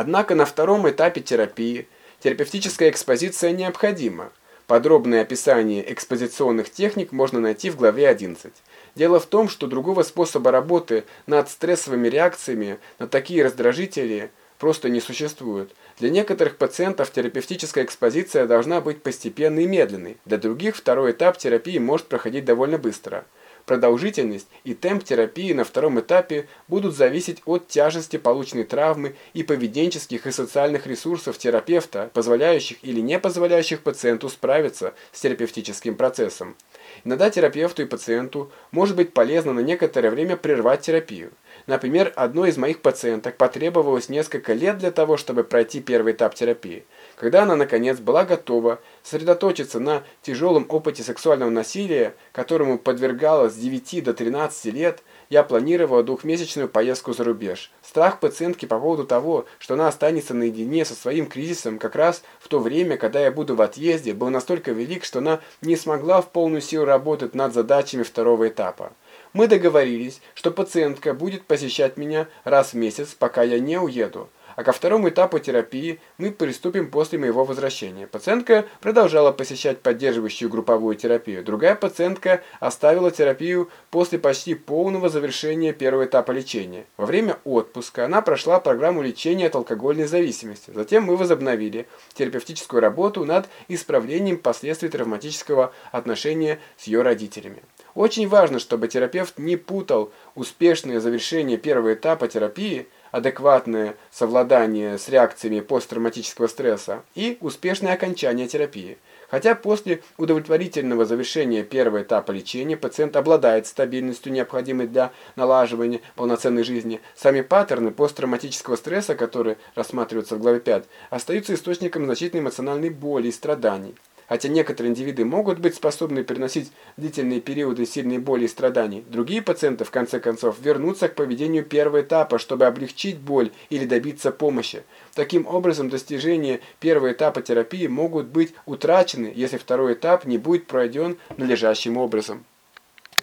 Однако на втором этапе терапии терапевтическая экспозиция необходима. Подробное описание экспозиционных техник можно найти в главе 11. Дело в том, что другого способа работы над стрессовыми реакциями на такие раздражители просто не существует. Для некоторых пациентов терапевтическая экспозиция должна быть постепенной и медленной, для других второй этап терапии может проходить довольно быстро. Продолжительность и темп терапии на втором этапе будут зависеть от тяжести полученной травмы и поведенческих и социальных ресурсов терапевта, позволяющих или не позволяющих пациенту справиться с терапевтическим процессом. Иногда терапевту и пациенту может быть полезно на некоторое время прервать терапию. Например, одной из моих пациенток потребовалось несколько лет для того, чтобы пройти первый этап терапии. Когда она, наконец, была готова сосредоточиться на тяжелом опыте сексуального насилия, которому подвергалась с 9 до 13 лет, я планировала двухмесячную поездку за рубеж. Страх пациентки по поводу того, что она останется наедине со своим кризисом как раз в то время, когда я буду в отъезде, был настолько велик, что она не смогла в полную силу работать над задачами второго этапа. Мы договорились, что пациентка будет посещать меня раз в месяц, пока я не уеду. А ко второму этапу терапии мы приступим после моего возвращения. Пациентка продолжала посещать поддерживающую групповую терапию. Другая пациентка оставила терапию после почти полного завершения первого этапа лечения. Во время отпуска она прошла программу лечения от алкогольной зависимости. Затем мы возобновили терапевтическую работу над исправлением последствий травматического отношения с ее родителями. Очень важно, чтобы терапевт не путал успешное завершение первого этапа терапии, адекватное совладание с реакциями посттравматического стресса и успешное окончание терапии. Хотя после удовлетворительного завершения первого этапа лечения пациент обладает стабильностью, необходимой для налаживания полноценной жизни, сами паттерны посттравматического стресса, которые рассматриваются в главе 5, остаются источником значительной эмоциональной боли и страданий. Хотя некоторые индивиды могут быть способны переносить длительные периоды сильной боли и страданий, другие пациенты, в конце концов, вернутся к поведению первого этапа, чтобы облегчить боль или добиться помощи. Таким образом, достижения первого этапа терапии могут быть утрачены, если второй этап не будет пройден надлежащим образом.